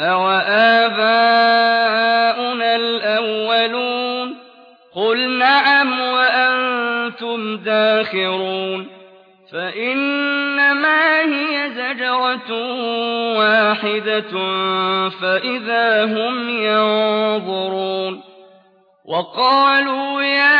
أَوَآبَاؤُنَا الْأَوَّلُونَ قُلْ نَعَمْ وَأَنتُمْ دَاخِرُونَ فَإِنَّمَا هِيَ زَجْرَةٌ وَاحِدَةٌ فَإِذَا هُمْ يَنظُرُونَ وَقَالُوا يَا